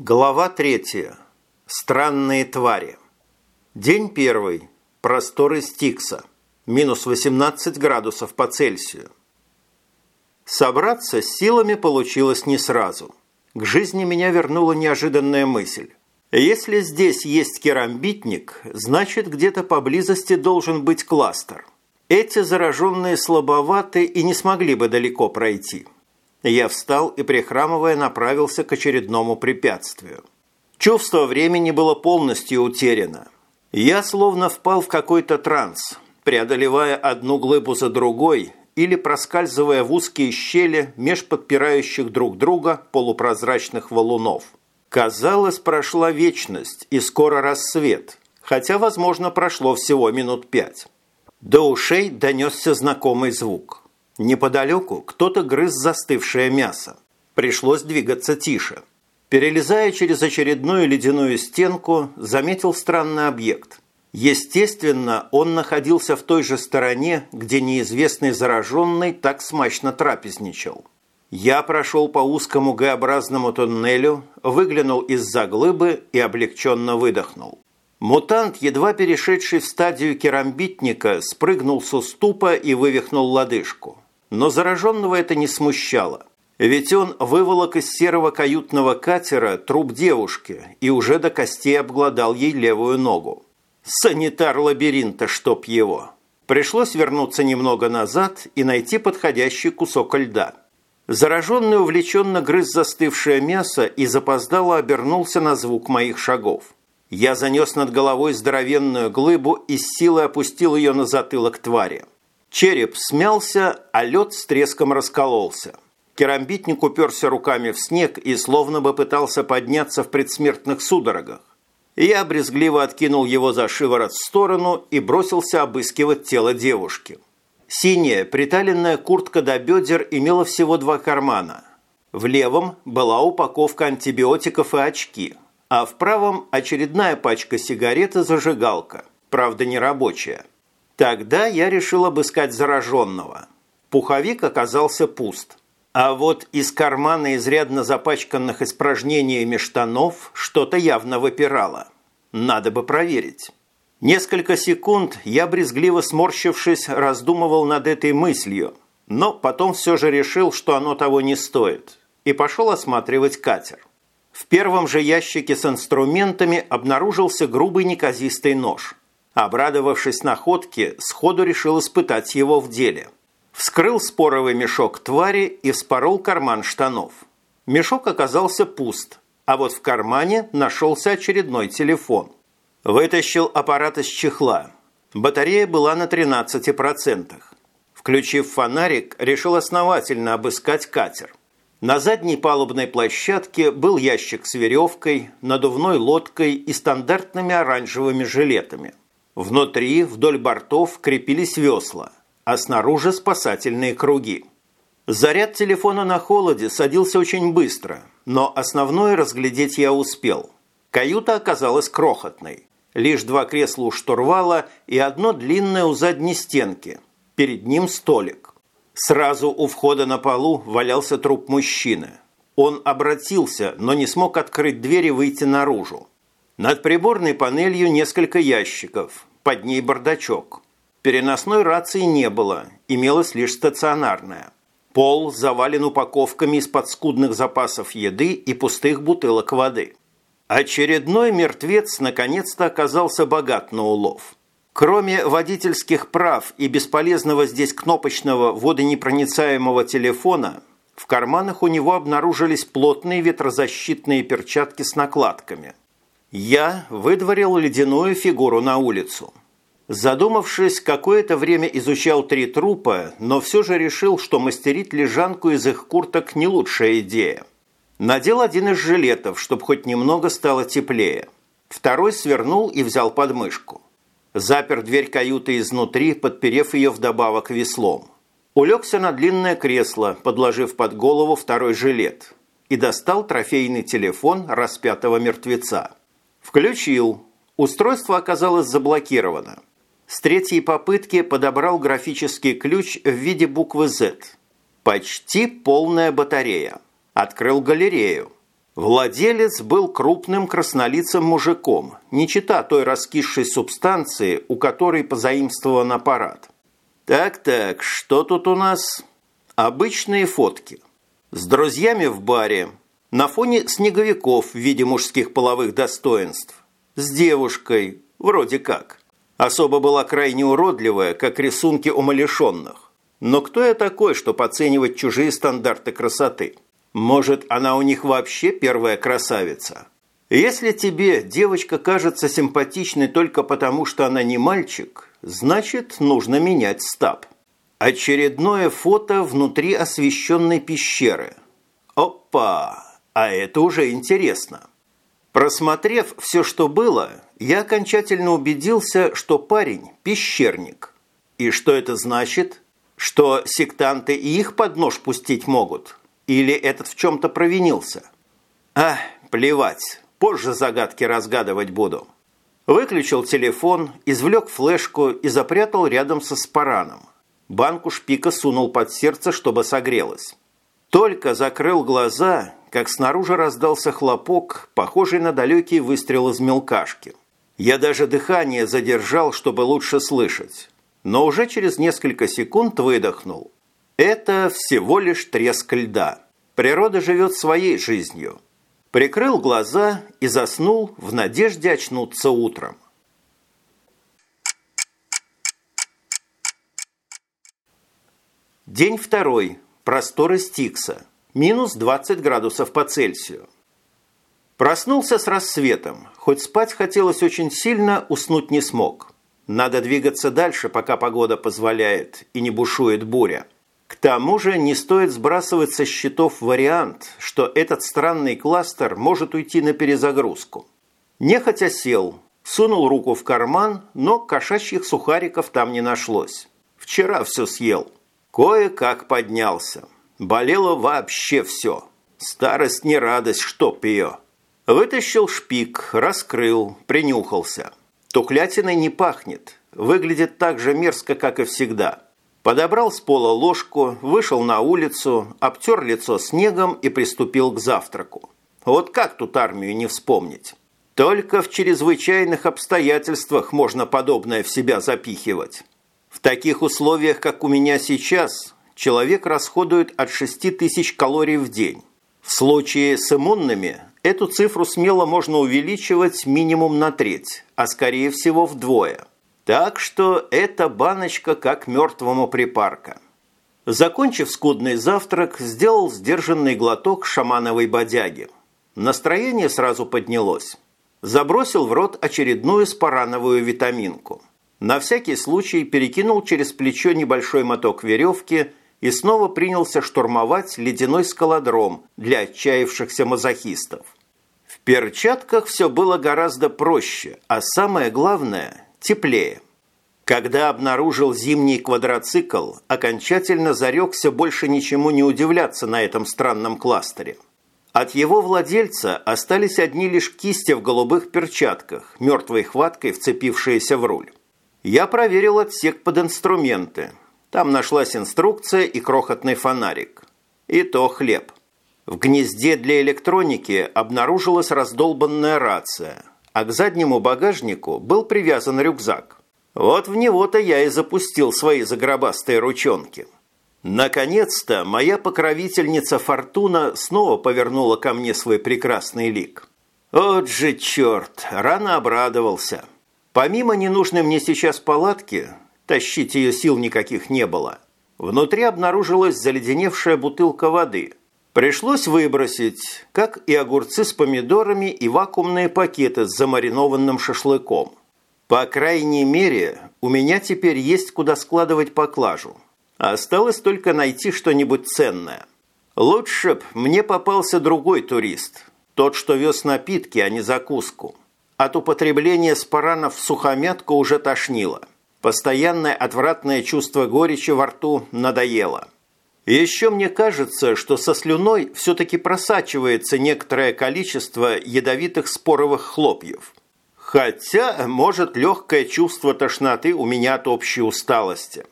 Глава третья. Странные твари. День первый. Просторы Стикса. Минус 18 градусов по Цельсию. Собраться с силами получилось не сразу. К жизни меня вернула неожиданная мысль. Если здесь есть керамбитник, значит где-то поблизости должен быть кластер. Эти зараженные слабоваты и не смогли бы далеко пройти. Я встал и, прихрамывая, направился к очередному препятствию. Чувство времени было полностью утеряно. Я словно впал в какой-то транс, преодолевая одну глыбу за другой или проскальзывая в узкие щели меж подпирающих друг друга полупрозрачных валунов. Казалось, прошла вечность и скоро рассвет, хотя, возможно, прошло всего минут пять. До ушей донесся знакомый звук – Неподалеку кто-то грыз застывшее мясо. Пришлось двигаться тише. Перелезая через очередную ледяную стенку, заметил странный объект. Естественно, он находился в той же стороне, где неизвестный зараженный так смачно трапезничал. Я прошел по узкому Г-образному туннелю, выглянул из-за глыбы и облегченно выдохнул. Мутант, едва перешедший в стадию керамбитника, спрыгнул с уступа и вывихнул лодыжку. Но зараженного это не смущало. Ведь он выволок из серого каютного катера труп девушки и уже до костей обглодал ей левую ногу. Санитар лабиринта, чтоб его. Пришлось вернуться немного назад и найти подходящий кусок льда. Зараженный увлеченно грыз застывшее мясо и запоздало обернулся на звук моих шагов. Я занес над головой здоровенную глыбу и с силой опустил ее на затылок твари. Череп смялся, а лед с треском раскололся. Керамбитник уперся руками в снег и словно бы пытался подняться в предсмертных судорогах. Я брезгливо откинул его за шиворот в сторону и бросился обыскивать тело девушки. Синяя приталенная куртка до бедер имела всего два кармана. В левом была упаковка антибиотиков и очки, а в правом очередная пачка сигарет и зажигалка, правда не рабочая. Тогда я решил обыскать зараженного. Пуховик оказался пуст. А вот из кармана изрядно запачканных испражнениями штанов что-то явно выпирало. Надо бы проверить. Несколько секунд я, брезгливо сморщившись, раздумывал над этой мыслью, но потом все же решил, что оно того не стоит, и пошел осматривать катер. В первом же ящике с инструментами обнаружился грубый неказистый нож. Обрадовавшись находке, сходу решил испытать его в деле. Вскрыл споровый мешок твари и вспорол карман штанов. Мешок оказался пуст, а вот в кармане нашелся очередной телефон. Вытащил аппарат из чехла. Батарея была на 13%. Включив фонарик, решил основательно обыскать катер. На задней палубной площадке был ящик с веревкой, надувной лодкой и стандартными оранжевыми жилетами – Внутри, вдоль бортов, крепились весла, а снаружи спасательные круги. Заряд телефона на холоде садился очень быстро, но основное разглядеть я успел. Каюта оказалась крохотной. Лишь два кресла у штурвала и одно длинное у задней стенки. Перед ним столик. Сразу у входа на полу валялся труп мужчины. Он обратился, но не смог открыть дверь и выйти наружу. Над приборной панелью несколько ящиков, под ней бардачок. Переносной рации не было, имелась лишь стационарная. Пол завален упаковками из-под скудных запасов еды и пустых бутылок воды. Очередной мертвец наконец-то оказался богат на улов. Кроме водительских прав и бесполезного здесь кнопочного водонепроницаемого телефона, в карманах у него обнаружились плотные ветрозащитные перчатки с накладками – я выдворил ледяную фигуру на улицу. Задумавшись, какое-то время изучал три трупа, но все же решил, что мастерить лежанку из их курток не лучшая идея. Надел один из жилетов, чтобы хоть немного стало теплее. Второй свернул и взял подмышку. Запер дверь каюты изнутри, подперев ее вдобавок веслом. Улегся на длинное кресло, подложив под голову второй жилет. И достал трофейный телефон распятого мертвеца. Включил. Устройство оказалось заблокировано. С третьей попытки подобрал графический ключ в виде буквы Z. Почти полная батарея. Открыл галерею. Владелец был крупным краснолицым мужиком, не чита той раскисшей субстанции, у которой позаимствован аппарат. Так-так, что тут у нас? Обычные фотки. С друзьями в баре, на фоне снеговиков в виде мужских половых достоинств. С девушкой, вроде как. Особо была крайне уродливая, как рисунки умалишенных. Но кто я такой, чтобы оценивать чужие стандарты красоты? Может, она у них вообще первая красавица? Если тебе девочка кажется симпатичной только потому, что она не мальчик, значит, нужно менять стаб. Очередное фото внутри освещенной пещеры. Опа! А это уже интересно. Просмотрев все, что было, я окончательно убедился, что парень – пещерник. И что это значит? Что сектанты и их под нож пустить могут? Или этот в чем-то провинился? А, плевать, позже загадки разгадывать буду. Выключил телефон, извлек флешку и запрятал рядом со спараном. Банку шпика сунул под сердце, чтобы согрелось. Только закрыл глаза, как снаружи раздался хлопок, похожий на далекий выстрел из мелкашки. Я даже дыхание задержал, чтобы лучше слышать. Но уже через несколько секунд выдохнул. Это всего лишь треск льда. Природа живет своей жизнью. Прикрыл глаза и заснул в надежде очнуться утром. День второй. Просторы Стикса. Минус 20 градусов по Цельсию. Проснулся с рассветом. Хоть спать хотелось очень сильно, уснуть не смог. Надо двигаться дальше, пока погода позволяет и не бушует буря. К тому же не стоит сбрасывать со счетов вариант, что этот странный кластер может уйти на перезагрузку. Нехотя сел, сунул руку в карман, но кошачьих сухариков там не нашлось. Вчера все съел. Кое-как поднялся. Болело вообще все. Старость не радость, чтоб ее. Вытащил шпик, раскрыл, принюхался. Тухлятиной не пахнет. Выглядит так же мерзко, как и всегда. Подобрал с пола ложку, вышел на улицу, обтер лицо снегом и приступил к завтраку. Вот как тут армию не вспомнить? Только в чрезвычайных обстоятельствах можно подобное в себя запихивать. В таких условиях, как у меня сейчас, человек расходует от 6 тысяч калорий в день. В случае с иммунными эту цифру смело можно увеличивать минимум на треть, а скорее всего вдвое – так что эта баночка как мертвому припарка. Закончив скудный завтрак, сделал сдержанный глоток шамановой бодяги. Настроение сразу поднялось. Забросил в рот очередную спарановую витаминку. На всякий случай перекинул через плечо небольшой моток веревки и снова принялся штурмовать ледяной скалодром для отчаявшихся мазохистов. В перчатках все было гораздо проще, а самое главное – теплее. Когда обнаружил зимний квадроцикл, окончательно зарекся больше ничему не удивляться на этом странном кластере. От его владельца остались одни лишь кисти в голубых перчатках, мертвой хваткой вцепившиеся в руль. Я проверил отсек под инструменты. Там нашлась инструкция и крохотный фонарик. И то хлеб. В гнезде для электроники обнаружилась раздолбанная рация – а к заднему багажнику был привязан рюкзак. Вот в него-то я и запустил свои загробастые ручонки. Наконец-то моя покровительница Фортуна снова повернула ко мне свой прекрасный лик. Вот же черт, рано обрадовался. Помимо ненужной мне сейчас палатки, тащить ее сил никаких не было, внутри обнаружилась заледеневшая бутылка воды – Пришлось выбросить, как и огурцы с помидорами и вакуумные пакеты с замаринованным шашлыком. По крайней мере, у меня теперь есть куда складывать поклажу. Осталось только найти что-нибудь ценное. Лучше б мне попался другой турист, тот, что вез напитки, а не закуску. От употребления спаранов в сухомятку уже тошнило. Постоянное отвратное чувство горечи во рту надоело. Еще мне кажется, что со слюной все-таки просачивается некоторое количество ядовитых споровых хлопьев. Хотя, может, легкое чувство тошноты у меня от общей усталости.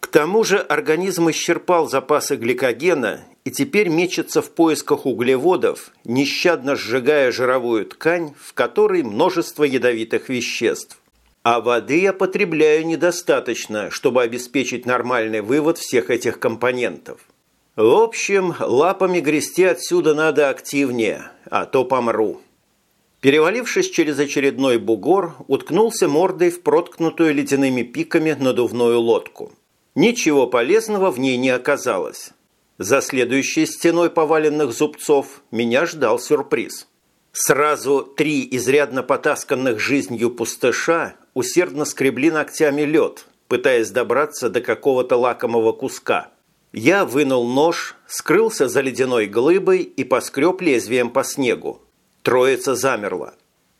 К тому же организм исчерпал запасы гликогена и теперь мечется в поисках углеводов, нещадно сжигая жировую ткань, в которой множество ядовитых веществ. А воды я потребляю недостаточно, чтобы обеспечить нормальный вывод всех этих компонентов. В общем, лапами грести отсюда надо активнее, а то помру. Перевалившись через очередной бугор, уткнулся мордой в проткнутую ледяными пиками надувную лодку. Ничего полезного в ней не оказалось. За следующей стеной поваленных зубцов меня ждал сюрприз. Сразу три изрядно потасканных жизнью пустыша усердно скребли ногтями лед, пытаясь добраться до какого-то лакомого куска – я вынул нож, скрылся за ледяной глыбой и поскреб лезвием по снегу. Троица замерла.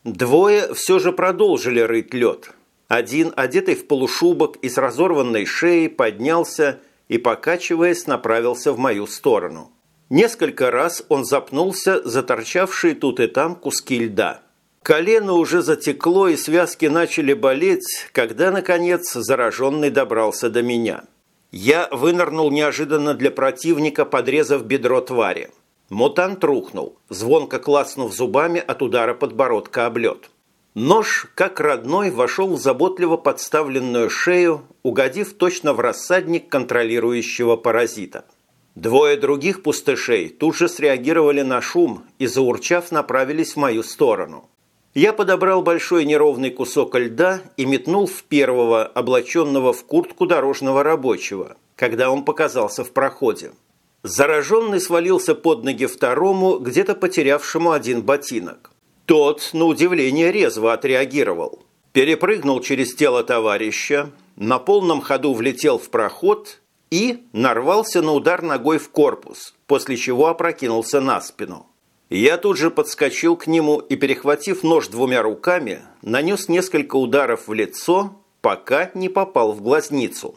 Двое все же продолжили рыть лед. Один, одетый в полушубок и с разорванной шеей, поднялся и, покачиваясь, направился в мою сторону. Несколько раз он запнулся за торчавшие тут и там куски льда. Колено уже затекло и связки начали болеть, когда, наконец, зараженный добрался до меня. Я вынырнул неожиданно для противника, подрезав бедро твари. Мутант рухнул, звонко клацнув зубами от удара подбородка об лед. Нож, как родной, вошел в заботливо подставленную шею, угодив точно в рассадник контролирующего паразита. Двое других пустышей тут же среагировали на шум и, заурчав, направились в мою сторону. Я подобрал большой неровный кусок льда и метнул в первого, облаченного в куртку дорожного рабочего, когда он показался в проходе. Зараженный свалился под ноги второму, где-то потерявшему один ботинок. Тот, на удивление, резво отреагировал. Перепрыгнул через тело товарища, на полном ходу влетел в проход и нарвался на удар ногой в корпус, после чего опрокинулся на спину. Я тут же подскочил к нему и, перехватив нож двумя руками, нанес несколько ударов в лицо, пока не попал в глазницу.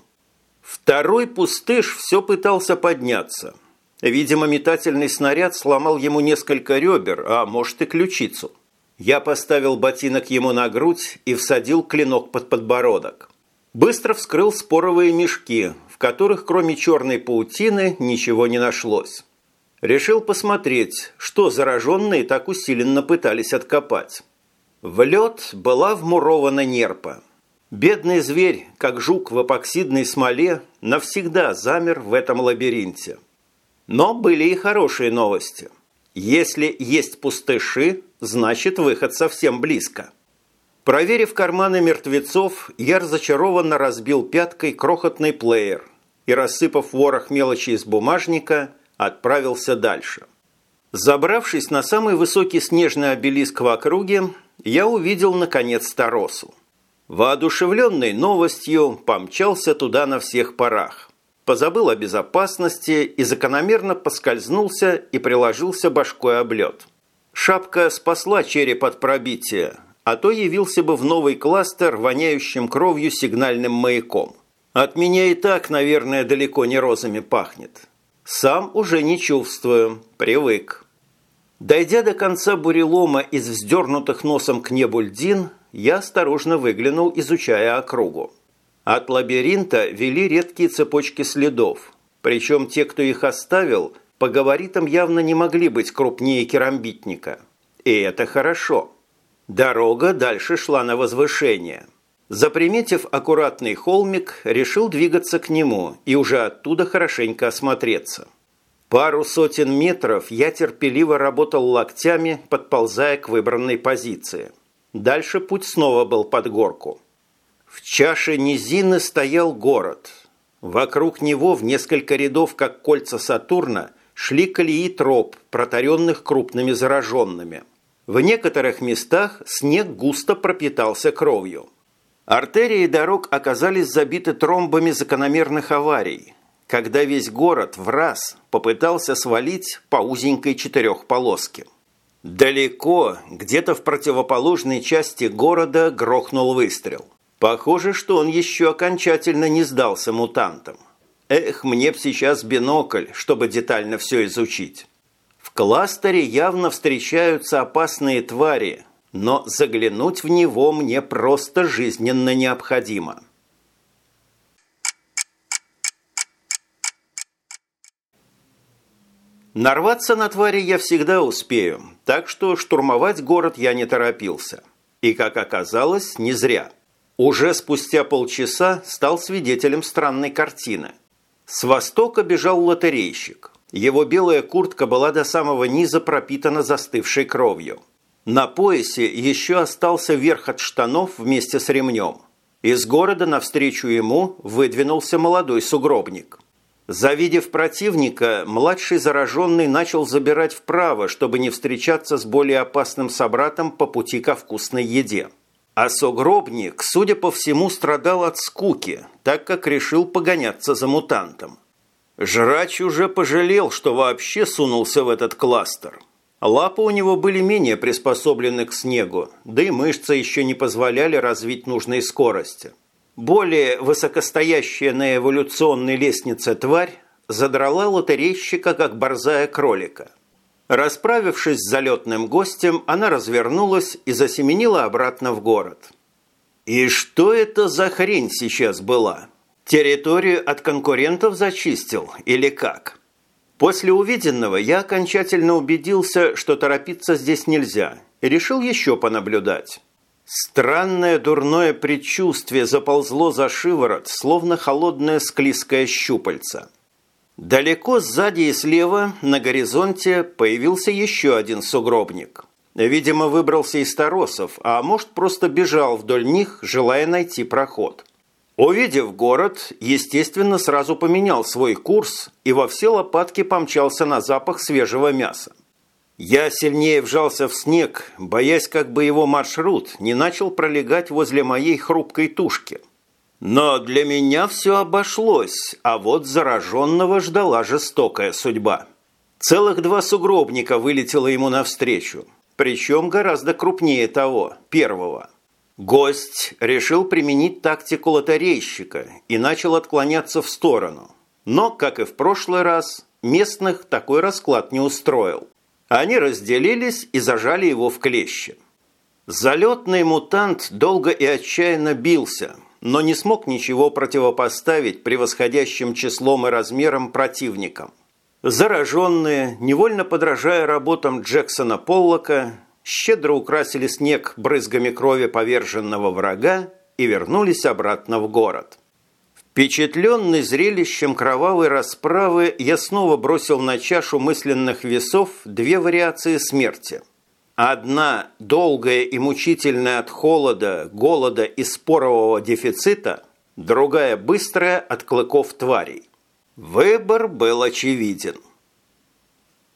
Второй пустыш все пытался подняться. Видимо, метательный снаряд сломал ему несколько ребер, а может и ключицу. Я поставил ботинок ему на грудь и всадил клинок под подбородок. Быстро вскрыл споровые мешки, в которых кроме черной паутины ничего не нашлось. Решил посмотреть, что зараженные так усиленно пытались откопать. В лед была вмурована нерпа. Бедный зверь, как жук в эпоксидной смоле, навсегда замер в этом лабиринте. Но были и хорошие новости. Если есть пустыши, значит выход совсем близко. Проверив карманы мертвецов, я разочарованно разбил пяткой крохотный плеер и, рассыпав ворох мелочи из бумажника, отправился дальше. Забравшись на самый высокий снежный обелиск в округе, я увидел, наконец, Старосу. Воодушевленный новостью, помчался туда на всех парах. Позабыл о безопасности и закономерно поскользнулся и приложился башкой об лед. Шапка спасла череп от пробития, а то явился бы в новый кластер, воняющим кровью сигнальным маяком. От меня и так, наверное, далеко не розами пахнет. Сам уже не чувствую, привык. Дойдя до конца бурелома из вздернутых носом к небу льдин, я осторожно выглянул, изучая округу. От лабиринта вели редкие цепочки следов, причем те, кто их оставил, по габаритам явно не могли быть крупнее керамбитника. И это хорошо. Дорога дальше шла на возвышение – Заприметив аккуратный холмик, решил двигаться к нему и уже оттуда хорошенько осмотреться. Пару сотен метров я терпеливо работал локтями, подползая к выбранной позиции. Дальше путь снова был под горку. В чаше низины стоял город. Вокруг него в несколько рядов, как кольца Сатурна, шли колеи троп, протаренных крупными зараженными. В некоторых местах снег густо пропитался кровью. Артерии дорог оказались забиты тромбами закономерных аварий, когда весь город в раз попытался свалить по узенькой четырехполоске. Далеко, где-то в противоположной части города грохнул выстрел. Похоже, что он еще окончательно не сдался мутантам. Эх, мне б сейчас бинокль, чтобы детально все изучить. В кластере явно встречаются опасные твари – но заглянуть в него мне просто жизненно необходимо. Нарваться на твари я всегда успею, так что штурмовать город я не торопился. И, как оказалось, не зря. Уже спустя полчаса стал свидетелем странной картины. С востока бежал лотерейщик. Его белая куртка была до самого низа пропитана застывшей кровью. На поясе еще остался верх от штанов вместе с ремнем. Из города навстречу ему выдвинулся молодой сугробник. Завидев противника, младший зараженный начал забирать вправо, чтобы не встречаться с более опасным собратом по пути ко вкусной еде. А сугробник, судя по всему, страдал от скуки, так как решил погоняться за мутантом. Жрач уже пожалел, что вообще сунулся в этот кластер. Лапы у него были менее приспособлены к снегу, да и мышцы еще не позволяли развить нужной скорости. Более высокостоящая на эволюционной лестнице тварь задрала лотерейщика, как борзая кролика. Расправившись с залетным гостем, она развернулась и засеменила обратно в город. И что это за хрень сейчас была? Территорию от конкурентов зачистил или как? После увиденного я окончательно убедился, что торопиться здесь нельзя, и решил еще понаблюдать. Странное дурное предчувствие заползло за шиворот, словно холодное склизкое щупальце. Далеко сзади и слева на горизонте появился еще один сугробник. Видимо, выбрался из торосов, а может, просто бежал вдоль них, желая найти проход. Увидев город, естественно, сразу поменял свой курс и во все лопатки помчался на запах свежего мяса. Я сильнее вжался в снег, боясь, как бы его маршрут не начал пролегать возле моей хрупкой тушки. Но для меня все обошлось, а вот зараженного ждала жестокая судьба. Целых два сугробника вылетело ему навстречу, причем гораздо крупнее того, первого. Гость решил применить тактику лотерейщика и начал отклоняться в сторону. Но, как и в прошлый раз, местных такой расклад не устроил. Они разделились и зажали его в клещи. Залетный мутант долго и отчаянно бился, но не смог ничего противопоставить превосходящим числом и размером противникам. Зараженные, невольно подражая работам Джексона Поллока, щедро украсили снег брызгами крови поверженного врага и вернулись обратно в город. Впечатленный зрелищем кровавой расправы, я снова бросил на чашу мысленных весов две вариации смерти. Одна – долгая и мучительная от холода, голода и спорового дефицита, другая – быстрая от клыков тварей. Выбор был очевиден –